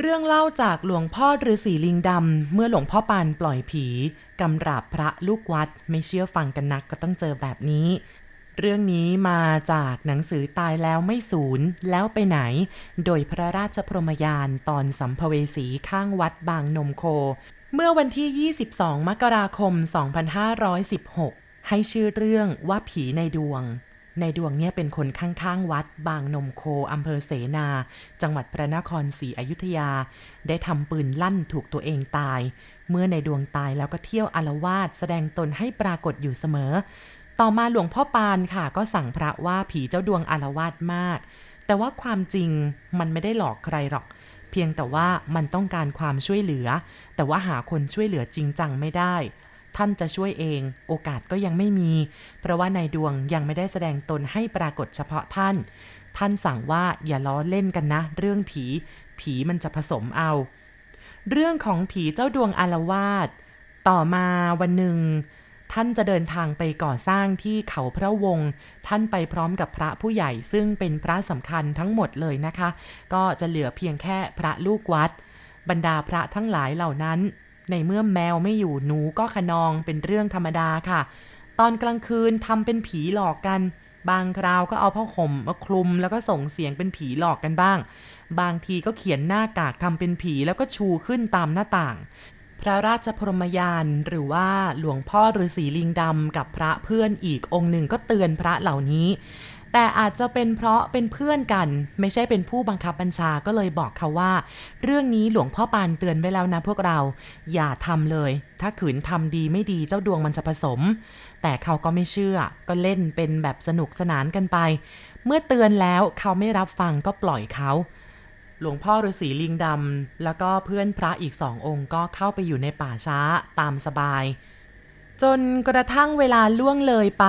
เรื่องเล่าจากหลวงพ่อฤาษีลิงดำ เมื่อหลวงพ่อปานปล่อยผีกำราบพระลูกวัดไม่เชื่อฟังกันนักก็ต้องเจอแบบนี้ เรื่องนี้มาจากหนังสือตายแล้วไม่สูญแล้วไปไหน โดยพระราชพรมยานตอนสัมภเวสีข้างวัดบางนมโค เมื่อวันที่ 22 มกราคม 2516 ให้ชื่อเรื่องว่าผีในดวง ในดวงเนี่ยเป็นคนข้างๆวัด บางนมโคอำเภอเสนา จังหวัดพระนครศรีอยุธยา ได้ทำปืนลั่นถูกตัวเองตาย เมื่อในดวงตายแล้วก็เที่ยวอารวาสแสดงตนให้ปรากฏอยู่เสมอ ต่อมาหลวงพ่อปานค่ะ ก็สั่งพระว่าผีเจ้าดวงอารวาสมาก แต่ว่าความจริงมันไม่ได้หลอกใครหรอก เพียงแต่ว่ามันต้องการความช่วยเหลือ แต่ว่าหาคนช่วยเหลือจริงจังไม่ได้ ท่านจะช่วยเอง โอกาสก็ยังไม่มี เพราะว่าในดวงยังไม่ได้แสดงตนให้ปรากฏเฉพาะท่าน ท่านสั่งว่าอย่าล้อเล่นกันนะ เรื่องผี ผีมันจะผสมเอา เรื่องของผีเจ้าดวงอารวาสต่อมาวันหนึ่งท่านจะเดินทางไปก่อสร้างที่เขาพระวงศ์ท่านไปพร้อมกับพระผู้ใหญ่ซึ่งเป็นพระสำคัญทั้งหมดเลยนะคะ ก็จะเหลือเพียงแค่พระลูกวัด บรรดาพระทั้งหลายเหล่านั้น ในเมื่อแมวไม่อยู่หนูก็ขนองเป็นเรื่องธรรมดาค่ะ ตอนกลางคืนทำเป็นผีหลอกกัน บางคราวก็เอาผ้าห่มมาคลุมแล้วก็ส่งเสียงเป็นผีหลอกกันบ้าง บางทีก็เขียนหน้ากากทำเป็นผีแล้วก็ชูขึ้นตามหน้าต่างพระราชพรหมยานหรือว่าหลวงพ่อฤาษีลิงดำกับพระเพื่อนอีกองค์หนึ่งก็เตือนพระเหล่านี้ แต่อาจจะเป็นเพราะเป็นเพื่อนกัน ไม่ใช่เป็นผู้บังคับบัญชาก็เลยบอกเขาว่า เรื่องนี้หลวงพ่อปานเตือนไว้แล้วนะพวกเรา อย่าทำเลย ถ้าขืนทำดีไม่ดีเจ้าดวงมันจะผสม แต่เขาก็ไม่เชื่อ ก็เล่นเป็นแบบสนุกสนานกันไป เมื่อเตือนแล้วเขาไม่รับฟังก็ปล่อยเขาหลวงพ่อฤาษีลิงดำแล้วก็เพื่อนพระอีกสององค์ก็เข้าไปอยู่ในป่าช้าตามสบาย จนกระทั่งเวลาล่วงเลยไป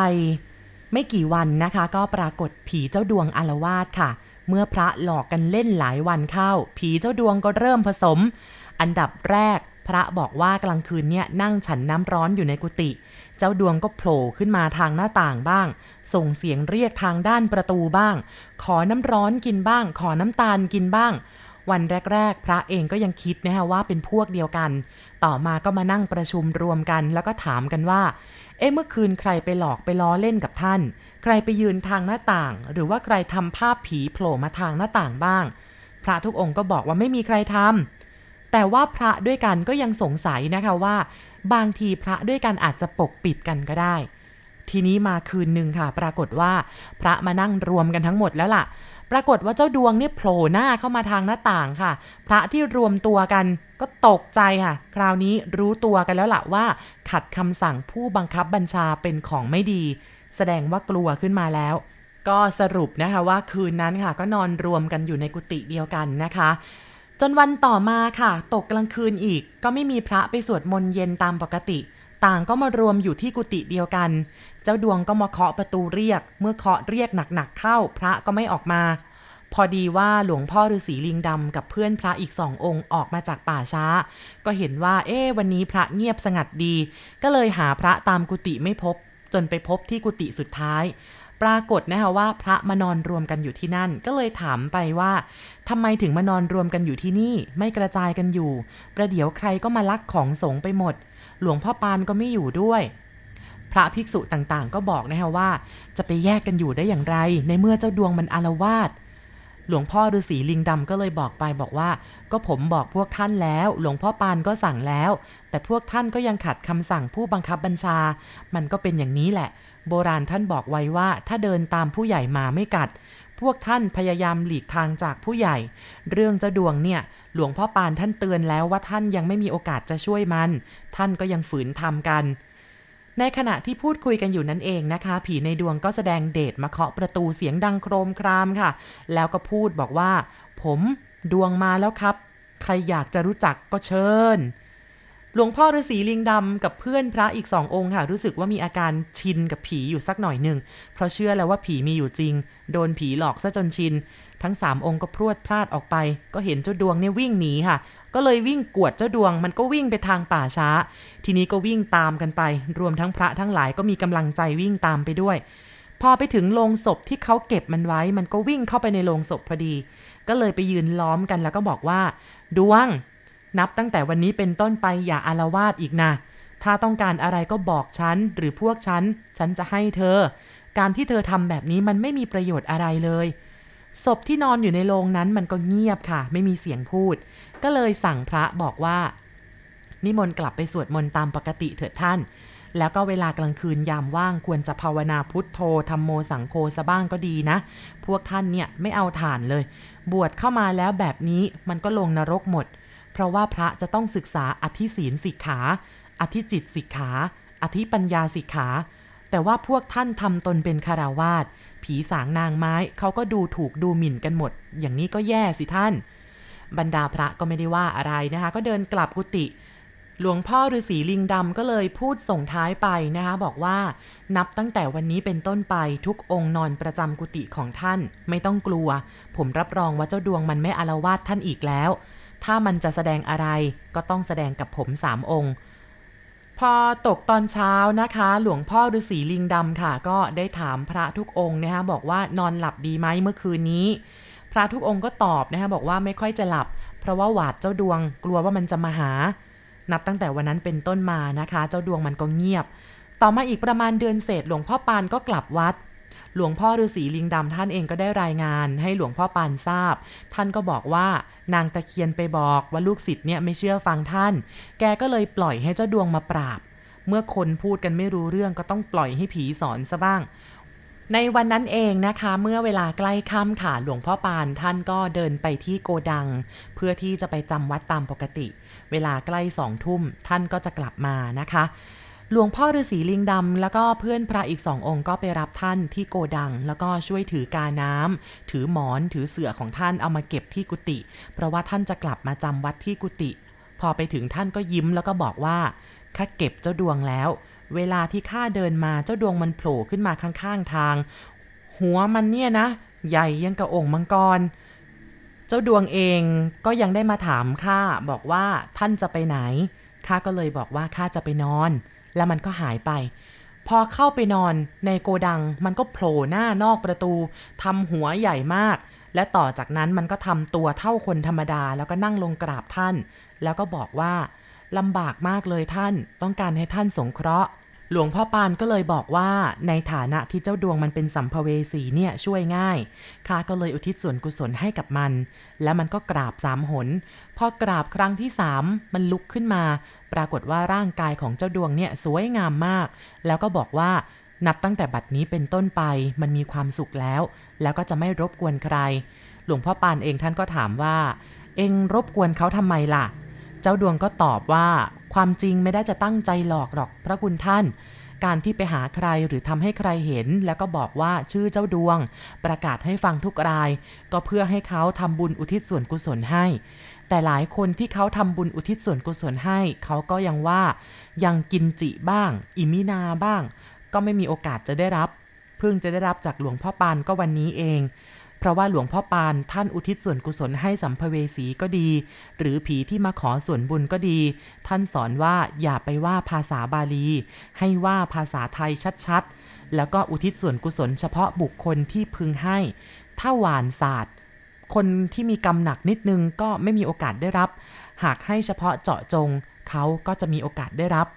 ไม่กี่วันนะคะ ก็ปรากฏผีเจ้าดวงอารวาสค่ะ เมื่อพระหลอกกันเล่นหลายวันเข้า ผีเจ้าดวงก็เริ่มผสม อันดับแรกพระบอกว่ากลางคืนเนี่ยนั่งฉันน้ำร้อนอยู่ในกุฏิ เจ้าดวงก็โผล่ขึ้นมาทางหน้าต่างบ้าง ส่งเสียงเรียกทางด้านประตูบ้าง ขอน้ำร้อนกินบ้าง ขอน้ำตาลกินบ้าง วันแรก ๆ พระเองก็ยังคิดนะฮะว่าเป็นพวกเดียวกัน ต่อมาก็มานั่งประชุมรวมกัน แล้วก็ถามกันว่า เอ๊ะเมื่อคืนใครไปหลอกไปล้อเล่นกับท่าน ใครไปยืนทางหน้าต่าง หรือว่าใครทำภาพผีโผล่มาทางหน้าต่างบ้าง พระทุกองค์ก็บอกว่าไม่มีใครทำแต่ว่าพระด้วยกันก็ยังสงสัยนะคะว่า บางทีพระด้วยกันอาจจะปกปิดกันก็ได้ ทีนี้มาคืนหนึ่งค่ะ ปรากฏว่าพระมานั่งรวมกันทั้งหมดแล้วล่ะ ปรากฏว่าเจ้าดวงเนี่ยโผล่หน้าเข้ามาทางหน้าต่างค่ะ พระที่รวมตัวกันก็ตกใจค่ะ คราวนี้รู้ตัวกันแล้วล่ะว่า ขัดคำสั่งผู้บังคับบัญชาเป็นของไม่ดี แสดงว่ากลัวขึ้นมาแล้วก็สรุปนะคะว่าคืนนั้นค่ะ ก็นอนรวมกันอยู่ในกุฏิเดียวกันนะคะ จนวันต่อมาค่ะ ตกกลางคืนอีก ก็ไม่มีพระไปสวดมนต์เย็นตามปกติ ต่างก็มารวมอยู่ที่กุฏิเดียวกัน เจ้าดวงก็มาเคาะประตูเรียก เมื่อเคาะเรียกหนักๆเข้า พระก็ไม่ออกมา พอดีว่าหลวงพ่อฤาษีลิงดำกับเพื่อนพระอีกสององค์ออกมาจากป่าช้า ก็เห็นว่า เอ๊ะวันนี้พระเงียบสงัดดี ก็เลยหาพระตามกุฏิไม่พบ จนไปพบที่กุฏิสุดท้าย ปรากฏนะคะว่าพระมานอนรวมกันอยู่ที่นั่น ก็เลยถามไปว่าทำไมถึงมานอนรวมกันอยู่ที่นี่ ไม่กระจายกันอยู่ ประเดี๋ยวใครก็มาลักของสงฆ์ไปหมด หลวงพ่อปานก็ไม่อยู่ด้วย พระภิกษุต่างๆ ก็บอกนะคะว่า จะไปแยกกันอยู่ได้อย่างไร ในเมื่อเจ้าดวงมันอารวาสหลวงพ่อฤาษีลิงดำก็เลยบอกไปบอกว่า ก็ผมบอกพวกท่านแล้ว หลวงพ่อปานก็สั่งแล้ว แต่พวกท่านก็ยังขัดคำสั่งผู้บังคับบัญชา มันก็เป็นอย่างนี้แหละ โบราณท่านบอกไว้ว่า ถ้าเดินตามผู้ใหญ่มาไม่กัด พวกท่านพยายามหลีกทางจากผู้ใหญ่ เรื่องเจ้าดวงเนี่ย หลวงพ่อปานท่านเตือนแล้วว่าท่านยังไม่มีโอกาสจะช่วยมัน ท่านก็ยังฝืนทำกัน ในขณะที่พูดคุยกันอยู่นั่นเองนะคะ ผีในดวงก็แสดงเดชมาเคาะประตูเสียงดังโครมครามค่ะ แล้วก็พูดบอกว่า ผมดวงมาแล้วครับ ใครอยากจะรู้จักก็เชิญ หลวงพ่อฤาษีลิงดำกับเพื่อนพระอีกสององค์ค่ะ รู้สึกว่ามีอาการชินกับผีอยู่สักหน่อยหนึ่ง เพราะเชื่อแล้วว่าผีมีอยู่จริง โดนผีหลอกซะจนชิน ทั้งสามองค์ก็พรวดพลาดออกไป ก็เห็นเจ้าดวงเนี่ยวิ่งหนีค่ะ ก็เลยวิ่งกวดเจ้าดวง มันก็วิ่งไปทางป่าช้า ทีนี้ก็วิ่งตามกันไป รวมทั้งพระทั้งหลายก็มีกำลังใจวิ่งตามไปด้วยพอไปถึงโลงศพที่เขาเก็บมันไว้ มันก็วิ่งเข้าไปในโลงศพพอดี ก็เลยไปยืนล้อมกันแล้วก็บอกว่า ดวง นับตั้งแต่วันนี้เป็นต้นไปอย่าอารวาสอีกนะ ถ้าต้องการอะไรก็บอกฉัน หรือพวกฉัน ฉันจะให้เธอ การที่เธอทำแบบนี้มันไม่มีประโยชน์อะไรเลยศพที่นอนอยู่ในโรงนั้นมันก็เงียบค่ะ ไม่มีเสียงพูด ก็เลยสั่งพระบอกว่า นิมนต์กลับไปสวดมนต์ตามปกติเถิดท่าน แล้วก็เวลากลางคืนยามว่างควรจะภาวนาพุทโธธรรมโมสังโฆซะบ้างก็ดีนะ พวกท่านเนี่ยไม่เอาฐานเลย บวชเข้ามาแล้วแบบนี้มันก็ลงนรกหมด เพราะว่าพระจะต้องศึกษาอธิศีลสิกขา อธิจิตสิกขา อธิปัญญาสิกขา แต่ว่าพวกท่านทำตนเป็นคาราวาสผีสางนางไม้เขาก็ดูถูกดูหมิ่นกันหมด อย่างนี้ก็แย่สิท่าน บรรดาพระก็ไม่ได้ว่าอะไรนะคะ ก็เดินกลับกุฏิหลวงพ่อฤาษีลิงดำก็เลยพูดส่งท้ายไปนะคะ บอกว่านับตั้งแต่วันนี้เป็นต้นไปทุกองค์นอนประจำกุฏิของท่าน ไม่ต้องกลัว ผมรับรองว่าเจ้าดวงมันไม่อารวาสท่านอีกแล้ว ถ้ามันจะแสดงอะไรก็ต้องแสดงกับผมสามองค์ พอตกตอนเช้านะคะ หลวงพ่อฤาษีลิงดำค่ะ ก็ได้ถามพระทุกองค์นะคะบอกว่านอนหลับดีไหมเมื่อคืนนี้ พระทุกองค์ก็ตอบนะคะบอกว่าไม่ค่อยจะหลับ เพราะว่าหวาดเจ้าดวง กลัวว่ามันจะมาหา นับตั้งแต่วันนั้นเป็นต้นมานะคะ เจ้าดวงมันก็เงียบ ต่อมาอีกประมาณเดือนเศษหลวงพ่อปานก็กลับวัด หลวงพ่อฤาษีลิงดำท่านเองก็ได้รายงานให้หลวงพ่อปานทราบ ท่านก็บอกว่านางตะเคียนไปบอกว่าลูกศิษย์เนี่ยไม่เชื่อฟังท่าน แกก็เลยปล่อยให้เจ้าดวงมาปราบ เมื่อคนพูดกันไม่รู้เรื่องก็ต้องปล่อยให้ผีสอนซะบ้างในวันนั้นเองนะคะเมื่อเวลาใกล้ค่ำค่ะหลวงพ่อปานท่านก็เดินไปที่โกดัง เพื่อที่จะไปจำวัดตามปกติ เวลาใกล้สองทุ่มท่านก็จะกลับมานะคะ หลวงพ่อฤาษีลิงดำแล้วก็เพื่อนพระอีกสององค์ก็ไปรับท่านที่โกดัง แล้วก็ช่วยถือกาน้ำถือหมอนถือเสื่อของท่านเอามาเก็บที่กุฏิเพราะว่าท่านจะกลับมาจำวัดที่กุฏิพอไปถึงท่านก็ยิ้มแล้วก็บอกว่าข้าเก็บเจ้าดวงแล้ว เวลาที่ข้าเดินมาเจ้าดวงมันโผล่ขึ้นมาข้างๆทาง หัวมันเนี่ยนะ ใหญ่ยังกระองค์มังกร เจ้าดวงเองก็ยังได้มาถามข้าบอกว่าท่านจะไปไหนข้าก็เลยบอกว่าข้าจะไปนอน แล้วมันก็หายไป พอเข้าไปนอนในโกดังมันก็โผล่หน้านอกประตูทำหัวใหญ่มาก และต่อจากนั้นมันก็ทำตัวเท่าคนธรรมดา แล้วก็นั่งลงกราบท่าน แล้วก็บอกว่าลำบากมากเลยท่าน ต้องการให้ท่านสงเคราะห์ หลวงพ่อปานก็เลยบอกว่าในฐานะที่เจ้าดวงมันเป็นสัมภเวสีเนี่ยช่วยง่ายข้าก็เลยอุทิศส่วนกุศลให้กับมัน แล้วมันก็กราบสามหน พอกราบครั้งที่สามมันลุกขึ้นมา ปรากฏว่าร่างกายของเจ้าดวงเนี่ยสวยงามมาก แล้วก็บอกว่านับตั้งแต่บัดนี้เป็นต้นไปมันมีความสุขแล้ว แล้วก็จะไม่รบกวนใคร หลวงพ่อปานเองท่านก็ถามว่า เองรบกวนเขาทำไมล่ะ เจ้าดวงก็ตอบว่าความจริงไม่ได้จะตั้งใจหลอกหรอกพระคุณท่าน การที่ไปหาใครหรือทำให้ใครเห็น แล้วก็บอกว่าชื่อเจ้าดวง ประกาศให้ฟังทุกราย ก็เพื่อให้เขาทำบุญอุทิศส่วนกุศลให้ แต่หลายคนที่เขาทำบุญอุทิศส่วนกุศลให้ เขาก็ยังว่า ยังกินจิบ้าง อิมินาบ้าง ก็ไม่มีโอกาสจะได้รับเพิ่งจะได้รับจากหลวงพ่อปานก็วันนี้เอง เพราะว่าหลวงพ่อปานท่านอุทิศส่วนกุศลให้สัมภเวสีก็ดี หรือผีที่มาขอส่วนบุญก็ดี ท่านสอนว่าอย่าไปว่าภาษาบาลี ให้ว่าภาษาไทยชัดๆ แล้วก็อุทิศส่วนกุศลเฉพาะบุคคลที่พึงให้ ถ้าหวานศาสตร์ คนที่มีกรรมหนักนิดนึงก็ไม่มีโอกาสได้รับ หากให้เฉพาะเจาะจง เขาก็จะมีโอกาสได้รับ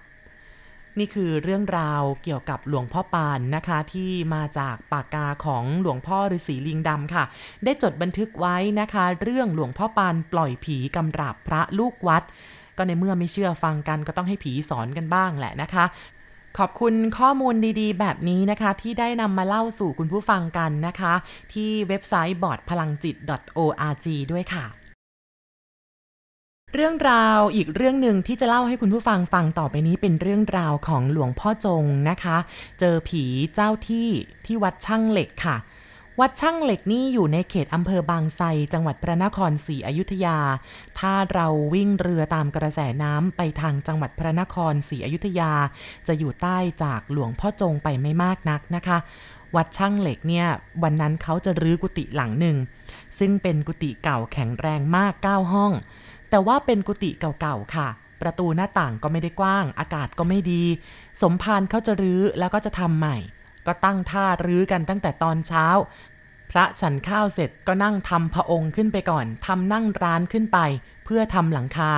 นี่คือเรื่องราวเกี่ยวกับหลวงพ่อปานนะคะ ที่มาจากปากกาของหลวงพ่อฤาษีลิงดำค่ะ ได้จดบันทึกไว้นะคะ เรื่องหลวงพ่อปานปล่อยผีกำราบพระลูกวัด ก็ในเมื่อไม่เชื่อฟังกันก็ต้องให้ผีสอนกันบ้างแหละนะคะขอบคุณข้อมูลดีๆ แบบนี้นะคะ ที่ได้นำมาเล่าสู่คุณผู้ฟังกันนะคะ ที่เว็บไซต์บอร์ดพลังจิต .org ด้วยค่ะ เรื่องราวอีกเรื่องหนึ่งที่จะเล่าให้คุณผู้ฟังฟังต่อไปนี้เป็นเรื่องราวของหลวงพ่อจงนะคะ เจอผีเจ้าที่ที่วัดช่างเหล็กค่ะ วัดช่างเหล็กนี่อยู่ในเขตอำเภอบางไทรจังหวัดพระนครศรีอยุธยา ถ้าเราวิ่งเรือตามกระแสน้ำไปทางจังหวัดพระนครศรีอยุธยา จะอยู่ใต้จากหลวงพ่อจงไปไม่มากนักนะคะวัดช่างเหล็กเนี่ยวันนั้นเขาจะรื้อกุฏิหลังหนึ่ง ซึ่งเป็นกุฏิเก่าแข็งแรงมาก 9 ห้อง แต่ว่าเป็นกุฏิเก่าๆค่ะ ประตูหน้าต่างก็ไม่ได้กว้าง อากาศก็ไม่ดี สมภารเขาจะรื้อแล้วก็จะทำใหม่ ก็ตั้งท่ารื้อกันตั้งแต่ตอนเช้า พระฉันข้าวเสร็จก็นั่งทำพระองค์ขึ้นไปก่อนทำนั่งร้านขึ้นไป เพื่อทำหลังคา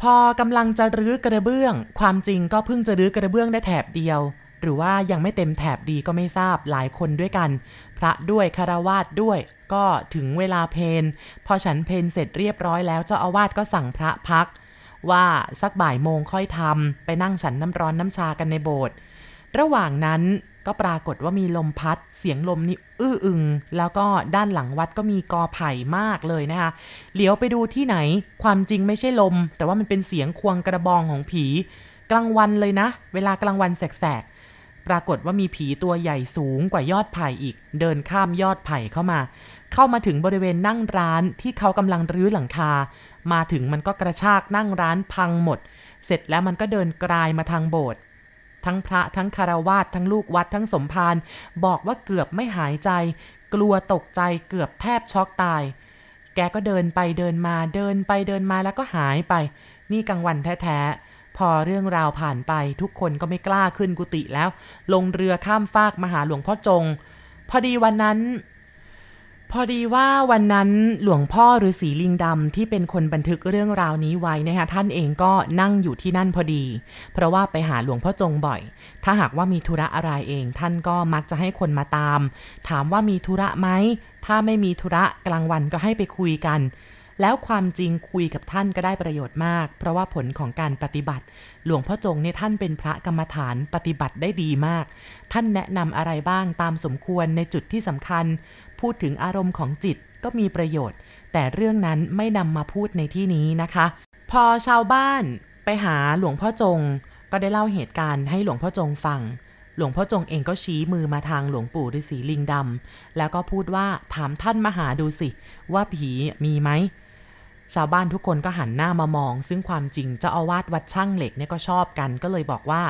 พอกำลังจะรื้อกระเบื้อง ความจริงก็เพิ่งจะรื้อกระเบื้องได้แถบเดียว หรือว่ายังไม่เต็มแถบดีก็ไม่ทราบหลายคนด้วยกัน พระด้วยคารวาสด้วย ก็ถึงเวลาเพนพอฉันเพนเสร็จเรียบร้อยแล้วเจ้าอาวาสก็สั่งพระพัก ว่าสักบ่ายโมงค่อยทำไปนั่งฉันน้ำร้อนน้ำชากันในโบสถ์ระหว่างนั้นก็ปรากฏว่ามีลมพัด เสียงลมนี่อื้ออึง แล้วก็ด้านหลังวัดก็มีกอไผ่มากเลยนะคะ เหลียวไปดูที่ไหน ความจริงไม่ใช่ลม แต่ว่ามันเป็นเสียงควงกระบองของผี กลางวันเลยนะ เวลากลางวันแสก ปรากฏว่ามีผีตัวใหญ่สูงกว่ายอดไผ่อีก เดินข้ามยอดไผ่เข้ามา เข้ามาถึงบริเวณนั่งร้านที่เขากำลังรื้อหลังคา มาถึงมันก็กระชากนั่งร้านพังหมด เสร็จแล้วมันก็เดินกลายมาทางโบสถ์ทั้งพระทั้งคารวาสทั้งลูกวัดทั้งสมภารบอกว่าเกือบไม่หายใจ กลัวตกใจเกือบแทบช็อกตาย แกก็เดินไปเดินมาเดินไปเดินมาแล้วก็หายไป นี่กลางวันแท้ๆ พอเรื่องราวผ่านไปทุกคนก็ไม่กล้าขึ้นกุฏิแล้ว ลงเรือข้ามฟากมาหาหลวงพ่อจง พอดีวันนั้น พอดีว่าวันนั้นหลวงพ่อฤาษีลิงดำที่เป็นคนบันทึกเรื่องราวนี้ไว้นะคะท่านเองก็นั่งอยู่ที่นั่นพอดี เพราะว่าไปหาหลวงพ่อจงบ่อย ถ้าหากว่ามีธุระอะไรเอง ท่านก็มักจะให้คนมาตาม ถามว่ามีธุระไหมถ้าไม่มีธุระกลางวันก็ให้ไปคุยกัน แล้วความจริงคุยกับท่านก็ได้ประโยชน์มาก เพราะว่าผลของการปฏิบัติ หลวงพ่อจงเนี่ยท่านเป็นพระกรรมฐานปฏิบัติได้ดีมาก ท่านแนะนำอะไรบ้างตามสมควรในจุดที่สำคัญ พูดถึงอารมณ์ของจิตก็มีประโยชน์ แต่เรื่องนั้นไม่นำมาพูดในที่นี้นะคะ พอชาวบ้านไปหาหลวงพ่อจง ก็ได้เล่าเหตุการณ์ให้หลวงพ่อจงฟังหลวงพ่อจงเองก็ชี้มือมาทางหลวงปู่ฤาษีลิงดำแล้วก็พูดว่าถามท่านมาหาดูสิ ว่าผีมีไหม ชาวบ้านทุกคนก็หันหน้ามามอง ซึ่งความจริงเจ้าอาวาสวัดช่างเหล็กเนี่ยก็ชอบกัน ก็เลยบอกว่า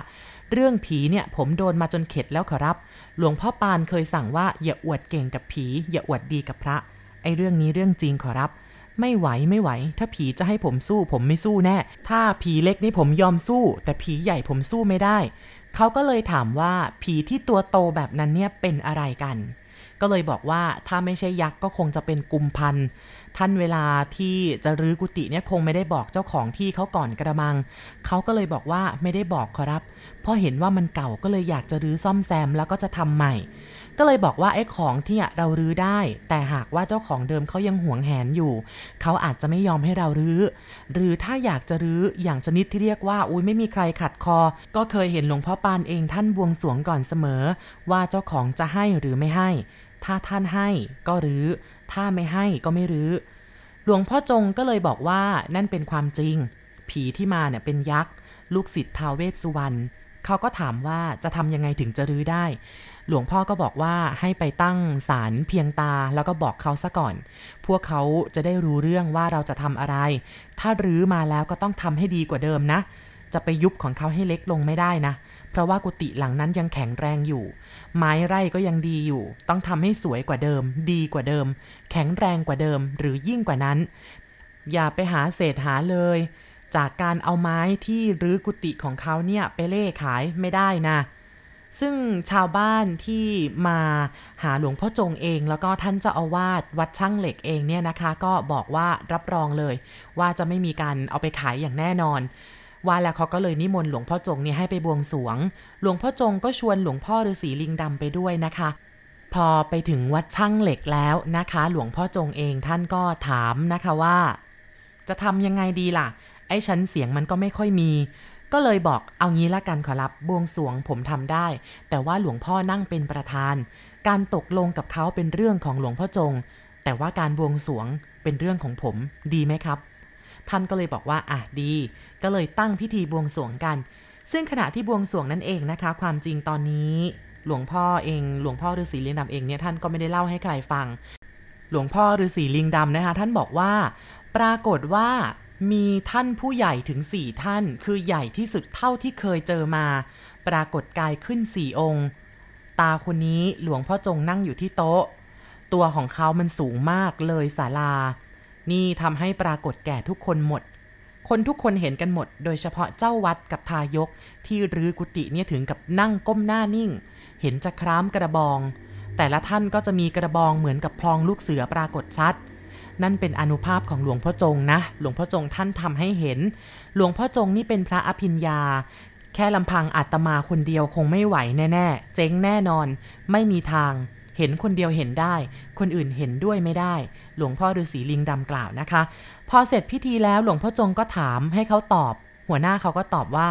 เรื่องผีเนี่ยผมโดนมาจนเข็ดแล้วขอรับ หลวงพ่อปานเคยสั่งว่าอย่าอวดเก่งกับผี อย่าอวดดีกับพระ ไอ้เรื่องนี้เรื่องจริงขอรับ ไม่ไหวไม่ไหว ถ้าผีจะให้ผมสู้ผมไม่สู้แน่ ถ้าผีเล็กนี่ผมยอมสู้ แต่ผีใหญ่ผมสู้ไม่ได้ เขาก็เลยถามว่าผีที่ตัวโตแบบนั้นเนี่ยเป็นอะไรกัน ก็เลยบอกว่าถ้าไม่ใช่ยักษ์ก็คงจะเป็นกุมพันท่านเวลาที่จะรื้อกุฏิเนี่ยคงไม่ได้บอกเจ้าของที่เขาก่อนกระมัง เขาก็เลยบอกว่าไม่ได้บอกขอรับพราะเห็นว่ามันเก่าก็เลยอยากจะรื้อซ่อมแซมแล้วก็จะทำใหม่ ก็เลยบอกว่าไอ้ของที่เรารื้อได้ แต่หากว่าเจ้าของเดิมเขายังหวงแหนอยู่ เขาอาจจะไม่ยอมให้เรารื้อ หรือถ้าอยากจะรื้ออย่างชนิดที่เรียกว่าอุ้ยไม่มีใครขัดคอ ก็เคยเห็นหลวงพ่อปานเองท่านบวงสวงก่อนเสมอ ว่าเจ้าของจะให้หรือไม่ให้ ถ้าท่านให้ก็รื้อ ถ้าไม่ให้ก็ไม่รื้อ หลวงพ่อจงก็เลยบอกว่านั่นเป็นความจริง ผีที่มาเนี่ยเป็นยักษ์ลูกศิษย์ท้าวเวสสุวรรณ เขาก็ถามว่าจะทำยังไงถึงจะรื้อได้ หลวงพ่อก็บอกว่าให้ไปตั้งศาลเพียงตาแล้วก็บอกเขาซะก่อน พวกเขาจะได้รู้เรื่องว่าเราจะทำอะไร ถ้ารื้อมาแล้วก็ต้องทำให้ดีกว่าเดิมนะ จะไปยุบของเขาให้เล็กลงไม่ได้นะ เพราะว่ากุฏิหลังนั้นยังแข็งแรงอยู่ ไม้ไร่ก็ยังดีอยู่ ต้องทำให้สวยกว่าเดิม ดีกว่าเดิม แข็งแรงกว่าเดิม หรือยิ่งกว่านั้น อย่าไปหาเศษหาเลย จากการเอาไม้ที่รื้อกุฏิของเขาเนี่ยไปเล่ขายไม่ได้นะซึ่งชาวบ้านที่มาหาหลวงพ่อจงเอง แล้วก็ท่านเจ้าอาวาสวัดช่างเหล็กเองเนี่ยนะคะ ก็บอกว่ารับรองเลย ว่าจะไม่มีการเอาไปขายอย่างแน่นอน ว่าแล้วเขาก็เลยนิมนต์หลวงพ่อจงเนี่ยให้ไปบวงสวง หลวงพ่อจงก็ชวนหลวงพ่อฤาษีลิงดำไปด้วยนะคะ พอไปถึงวัดช่างเหล็กแล้วนะคะ หลวงพ่อจงเองท่านก็ถามนะคะว่า จะทำยังไงดีล่ะ อ้ชั้นเสียงมันก็ไม่ค่อยมี ก็เลยบอกเอางี้ละกันขอรับบวงสวงผมทำได้ แต่ว่าหลวงพ่อนั่งเป็นประธาน การตกลงกับเขาเป็นเรื่องของหลวงพ่อจง แต่ว่าการบวงสวงเป็นเรื่องของผมดีไหมครับ ท่านก็เลยบอกว่าอะดี ก็เลยตั้งพิธีบวงสวงกัน ซึ่งขณะที่บวงสวงนั่นเองนะคะ ความจริงตอนนี้หลวงพ่อเอง หลวงพ่อฤาษีลิงดำเองเนี่ยท่านก็ไม่ได้เล่าให้ใครฟัง หลวงพ่อฤาษีลิงดำนะคะ ท่านบอกว่า ปรากฏว่า มีท่านผู้ใหญ่ถึงสี่ท่าน คือใหญ่ที่สุดเท่าที่เคยเจอมา ปรากฏกายขึ้นสี่องค์ ตาคนนี้หลวงพ่อจงนั่งอยู่ที่โต๊ะ ตัวของเขามันสูงมากเลยศาลา นี่ทำให้ปรากฏแก่ทุกคนหมด คนทุกคนเห็นกันหมด โดยเฉพาะเจ้าวัดกับทายก ที่รื้อกุฏิเนี่ยถึงกับนั่งก้มหน้านิ่ง เห็นจะคร้ามกระบอง แต่ละท่านก็จะมีกระบองเหมือนกับพลองลูกเสือปรากฏชัด นั่นเป็นอนุภาพของหลวงพ่อจงนะ หลวงพ่อจงท่านทำให้เห็น หลวงพ่อจงนี่เป็นพระอภิญญา แค่ลำพังอาตมาคนเดียวคงไม่ไหวแน่ๆ เจ๊งแน่นอน ไม่มีทาง เห็นคนเดียวเห็นได้ คนอื่นเห็นด้วยไม่ได้ หลวงพ่อฤาษีลิงดำกล่าวนะคะ พอเสร็จพิธีแล้วหลวงพ่อจงก็ถามให้เขาตอบ หัวหน้าเขาก็ตอบว่า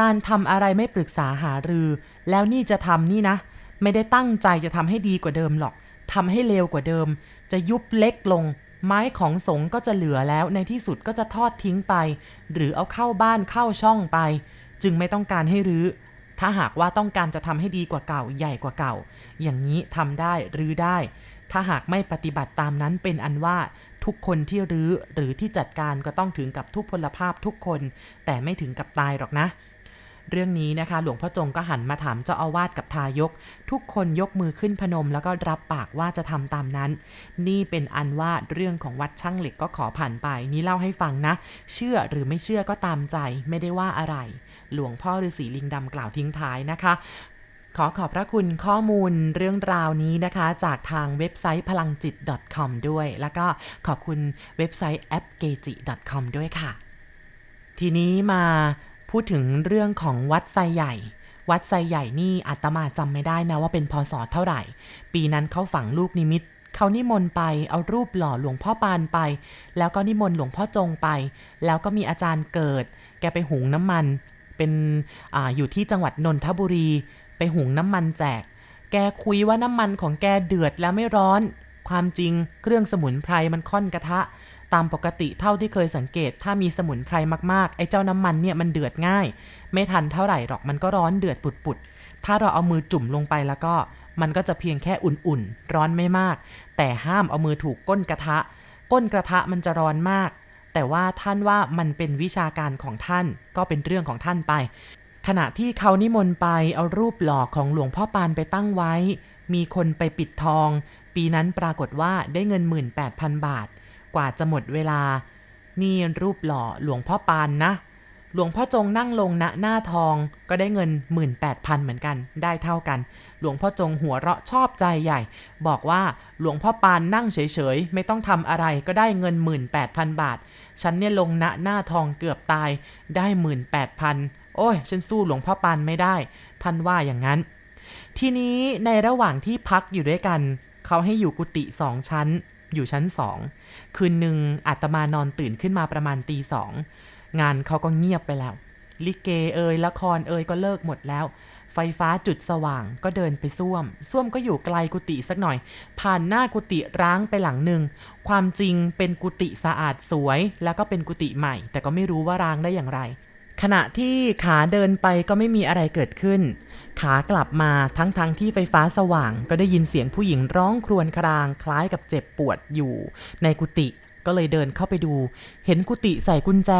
การทำอะไรไม่ปรึกษาหารือ แล้วนี่จะทำนี่นะ ไม่ได้ตั้งใจจะทำให้ดีกว่าเดิมหรอกทำให้เลวกว่าเดิม จะยุบเล็กลง ไม้ของสงก็จะเหลือแล้วในที่สุดก็จะทอดทิ้งไป หรือเอาเข้าบ้านเข้าช่องไป จึงไม่ต้องการให้รื้อ ถ้าหากว่าต้องการจะทำให้ดีกว่าเก่าใหญ่กว่าเก่า อย่างนี้ทำได้รื้อได้ ถ้าหากไม่ปฏิบัติตามนั้นเป็นอันว่าทุกคนที่รื้อหรือที่จัดการก็ต้องถึงกับทุกพลภาพทุกคน แต่ไม่ถึงกับตายหรอกนะ เรื่องนี้นะคะ หลวงพ่อจงก็หันมาถามเจ้าอาวาสกับทายก ทุกคนยกมือขึ้นพนม แล้วก็รับปากว่าจะทำตามนั้น นี่เป็นอันว่าเรื่องของวัดช่างเหล็กก็ขอผ่านไป นี่เล่าให้ฟังนะ เชื่อหรือไม่เชื่อก็ตามใจไม่ได้ว่าอะไร หลวงพ่อฤาษีลิงดำกล่าวทิ้งท้ายนะคะขอขอบพระคุณข้อมูลเรื่องราวนี้นะคะ จากทางเว็บไซต์พลังจิต .com ด้วย แล้วก็ขอบคุณเว็บไซต์ a p p g e j i .com ด้วยค่ะ ทีนี้มา พูดถึงเรื่องของวัดไซใหญ่ วัดไซใหญ่นี่อาตมาจำไม่ได้นะว่าเป็นพศเท่าไหร่ ปีนั้นเขาฝังลูกนิมิตเขานิมนต์ไปเอารูปหล่อหลวงพ่อปานไป แล้วก็นิมนต์หลวงพ่อจงไป แล้วก็มีอาจารย์เกิด แกไปหุงน้ำมัน เป็นออยู่ที่จังหวัดนนทบุรี ไปหุงน้ำมันแจก แกคุยว่าน้ำมันของแกเดือดแล้วไม่ร้อน ความจริงเครื่องสมุนไพรมันค่อนกระทะ ตามปกติเท่าที่เคยสังเกต ถ้ามีสมุนไพรมากๆ ไอ้เจ้าน้ำมันเนี่ยมันเดือดง่าย ไม่ทันเท่าไหร่หรอกมันก็ร้อนเดือดปุดๆ ถ้าเราเอามือจุ่มลงไปแล้วก็ มันก็จะเพียงแค่อุ่นๆ ร้อนไม่มาก แต่ห้ามเอามือถูกก้นกระทะ ก้นกระทะมันจะร้อนมาก แต่ว่าท่านว่ามันเป็นวิชาการของท่าน ก็เป็นเรื่องของท่านไป ขณะที่เขานิมนต์ไปเอารูปหล่อของหลวงพ่อปานไปตั้งไว้ มีคนไปปิดทอง ปีนั้นปรากฏว่าได้เงิน 18,000 บาท กว่าจะหมดเวลา นี่รูปหล่อหลวงพ่อปานนะ หลวงพ่อจงนั่งลงณหน้าทองก็ได้เงิน 18,000 เหมือนกัน ได้เท่ากัน หลวงพ่อจงหัวเราะชอบใจใหญ่ บอกว่าหลวงพ่อปานนั่งเฉยๆ ไม่ต้องทำอะไรก็ได้เงิน 18,000 บาท ฉันเนี่ยลงณหน้าทองเกือบตาย ได้ 18,000 โอ้ย ฉันสู้หลวงพ่อปานไม่ได้ ท่านว่าอย่างนั้น ทีนี้ในระหว่างที่พักอยู่ด้วยกัน เขาให้อยู่กุฏิสองชั้น อยู่ชั้นสองคืนหนึ่งอาตมานอนตื่นขึ้นมาประมาณตีสองงานเขาก็เงียบไปแล้ว ลิเกเอยละครเอยก็เลิกหมดแล้ว ไฟฟ้าจุดสว่างก็เดินไปส้วมส้วมก็อยู่ไกลกุฏิสักหน่อย ผ่านหน้ากุฏิร้างไปหลังหนึ่ง ความจริงเป็นกุฏิสะอาดสวย แล้วก็เป็นกุฏิใหม่ แต่ก็ไม่รู้ว่าร้างได้อย่างไร ขณะที่ขาเดินไปก็ไม่มีอะไรเกิดขึ้น ขากลับมาทั้งๆทที่ไฟฟ้าสว่าง ก็ได้ยินเสียงผู้หญิงร้องครวญครางคล้ายกับเจ็บปวดอยู่ ในกุฏิก็เลยเดินเข้าไปดู เห็นกุฏิใส่กุญแจ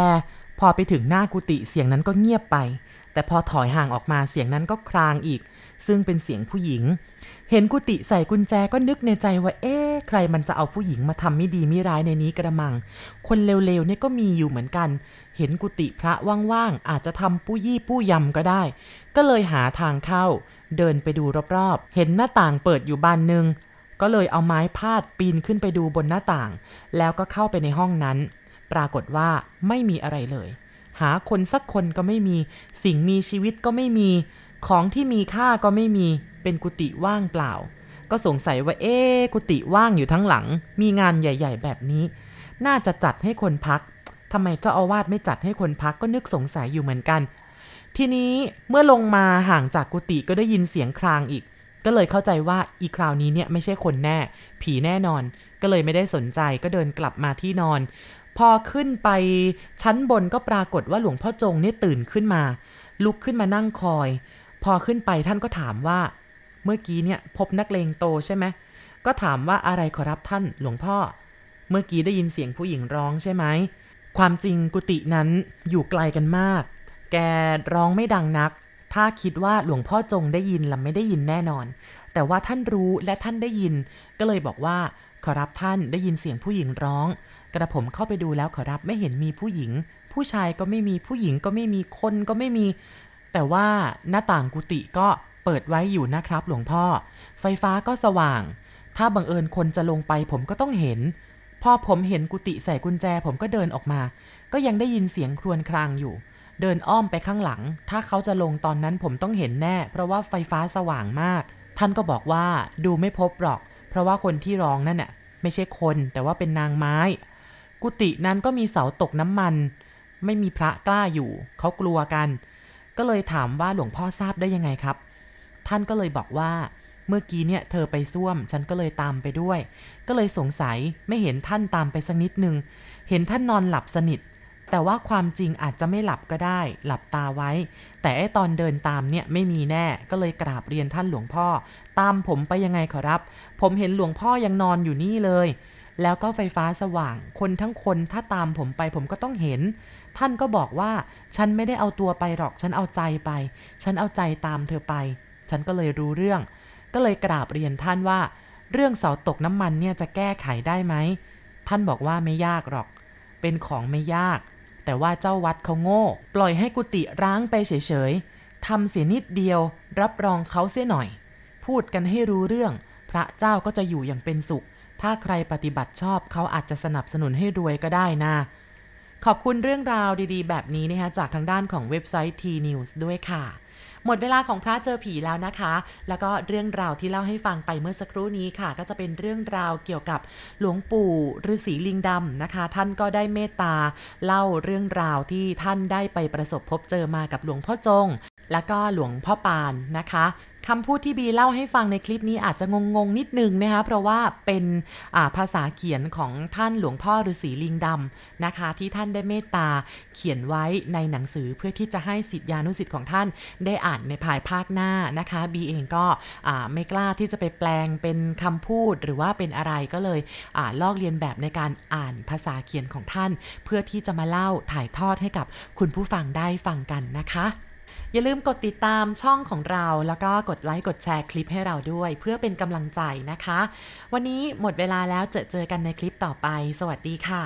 พอไปถึงหน้ากุฏิเสียงนั้นก็เงียบไป แต่พอถอยห่างออกมาเสียงนั้นก็ครางอีก ซึ่งเป็นเสียงผู้หญิง เห็นกุฏิใส่กุญแจก็นึกในใจว่า เอ๊ะใครมันจะเอาผู้หญิงมาทำไม่ดีไม่ร้ายในนี้กระมัง คนเร็วๆเนี่ยก็มีอยู่เหมือนกัน เห็นกุฏิพระว่างๆอาจจะทำปู้ยี่ปู้ยำก็ได้ ก็เลยหาทางเข้า เดินไปดูรอบๆ เห็นหน้าต่างเปิดอยู่บานหนึ่งก็เลยเอาไม้พาดปีนขึ้นไปดูบนหน้าต่าง แล้วก็เข้าไปในห้องนั้น ปรากฏว่าไม่มีอะไรเลย หาคนสักคนก็ไม่มี สิ่งมีชีวิตก็ไม่มี ของที่มีค่าก็ไม่มีเป็นกุฏิว่างเปล่า ก็สงสัยว่าเอ๊กุฏิว่างอยู่ทั้งหลัง มีงานใหญ่ ๆ แบบนี้ น่าจะจัดให้คนพักทำไมเจ้าอาวาสไม่จัดให้คนพักก็นึกสงสัยอยู่เหมือนกัน ทีนี้เมื่อลงมาห่างจากกุฏิก็ได้ยินเสียงครางอีก ก็เลยเข้าใจว่าอีคราวนี้เนี่ยไม่ใช่คนแน่ ผีแน่นอน ก็เลยไม่ได้สนใจก็เดินกลับมาที่นอน พอขึ้นไปชั้นบนก็ปรากฏว่าหลวงพ่อจงเนี่ยตื่นขึ้นมา ลุกขึ้นมานั่งคอย พอขึ้นไปท่านก็ถามว่า เมื่อกี้เนี่ยพบนักเลงโตใช่ไหมก็ถามว่าอะไรขอรับท่านหลวงพ่อ เมื่อกี้ได้ยินเสียงผู้หญิงร้องใช่ไหมความจริงกุฏินั้นอยู่ไกลกันมาก แกร้องไม่ดังนัก ถ้าคิดว่าหลวงพ่อจงได้ยินลำไม่ได้ยินแน่นอน แต่ว่าท่านรู้และท่านได้ยิน ก็เลยบอกว่าขอรับท่านได้ยินเสียงผู้หญิงร้อง กระผมเข้าไปดูแล้วขอรับไม่เห็นมีผู้หญิง ผู้ชายก็ไม่มีผู้หญิงก็ไม่มีคนก็ไม่มี แต่ว่าหน้าต่างกุฏิก็เปิดไว้อยู่นะครับหลวงพ่อ ไฟฟ้าก็สว่าง ถ้าบังเอิญคนจะลงไปผมก็ต้องเห็น พอผมเห็นกุฏิใส่กุญแจผมก็เดินออกมา ก็ยังได้ยินเสียงครวญครางอยู่ เดินอ้อมไปข้างหลัง ถ้าเขาจะลงตอนนั้นผมต้องเห็นแน่ เพราะว่าไฟฟ้าสว่างมาก ท่านก็บอกว่าดูไม่พบหรอก เพราะว่าคนที่ร้องนั่นน่ะไม่ใช่คนแต่ว่าเป็นนางไม้ กุฏินั้นก็มีเสาตกน้ำมัน ไม่มีพระกล้าอยู่ เขากลัวกัน ก็เลยถามว่าหลวงพ่อทราบได้ยังไงครับ ท่านก็เลยบอกว่า เมื่อกี้เนี่ยเธอไปซ่วม ฉันก็เลยตามไปด้วย ก็เลยสงสัยไม่เห็นท่านตามไปสักนิดนึง เห็นท่านนอนหลับสนิท แต่ว่าความจริงอาจจะไม่หลับก็ได้ หลับตาไว้ แต่ไอตอนเดินตามเนี่ยไม่มีแน่ ก็เลยกราบเรียนท่านหลวงพ่อ ตามผมไปยังไงขอรับ ผมเห็นหลวงพ่อยังนอนอยู่นี่เลย แล้วก็ไฟฟ้าสว่าง คนทั้งคนถ้าตามผมไปผมก็ต้องเห็น ท่านก็บอกว่าฉันไม่ได้เอาตัวไปหรอก ฉันเอาใจไป ฉันเอาใจตามเธอไป ฉันก็เลยรู้เรื่อง ก็เลยกราบเรียนท่านว่า เรื่องเสาตกน้ำมันเนี่ยจะแก้ไขได้ไหม ท่านบอกว่าไม่ยากหรอก เป็นของไม่ยาก แต่ว่าเจ้าวัดเขาโง่ ปล่อยให้กุฏิร้างไปเฉยๆทำเสียนิดเดียว รับรองเขาเสียหน่อย พูดกันให้รู้เรื่อง พระเจ้าก็จะอยู่อย่างเป็นสุข ถ้าใครปฏิบัติชอบเขาอาจจะสนับสนุนให้รวยก็ได้นะ ขอบคุณเรื่องราวดีๆ แบบนี้นะคะจากทางด้านของเว็บไซต์ T News ด้วยค่ะ หมดเวลาของพระเจอผีแล้วนะคะ แล้วก็เรื่องราวที่เล่าให้ฟังไปเมื่อสักครู่นี้ค่ะ ก็จะเป็นเรื่องราวเกี่ยวกับหลวงปู่ฤาษีลิงดำนะคะ ท่านก็ได้เมตตาเล่าเรื่องราวที่ท่านได้ไปประสบพบเจอมากับหลวงพ่อจง แล้วก็หลวงพ่อปานนะคะคำพูดที่บีเล่าให้ฟังในคลิปนี้อาจจะงงๆนิดนึงนะคะเพราะว่าเป็นภาษาเขียนของท่านหลวงพ่อฤาษีลิงดำนะคะ ที่ท่านได้เมตตาเขียนไว้ในหนังสือเพื่อที่จะให้สิทธิานุสิทธิ์ของท่านได้อ่านในภายภาคหน้านะคะบีเองก็ไม่กล้าที่จะไปแปลงเป็นคำพูดหรือว่าเป็นอะไรก็เลยอลอกเรียนแบบในการอ่านภาษาเขียนของท่าน เพื่อที่จะมาเล่าถ่ายทอดให้กับคุณผู้ฟังได้ฟังกันนะคะ อย่าลืมกดติดตามช่องของเรา แล้วก็กดไลค์กดแชร์คลิปให้เราด้วย เพื่อเป็นกำลังใจนะคะ วันนี้หมดเวลาแล้วเจอเจอกันในคลิปต่อไป สวัสดีค่ะ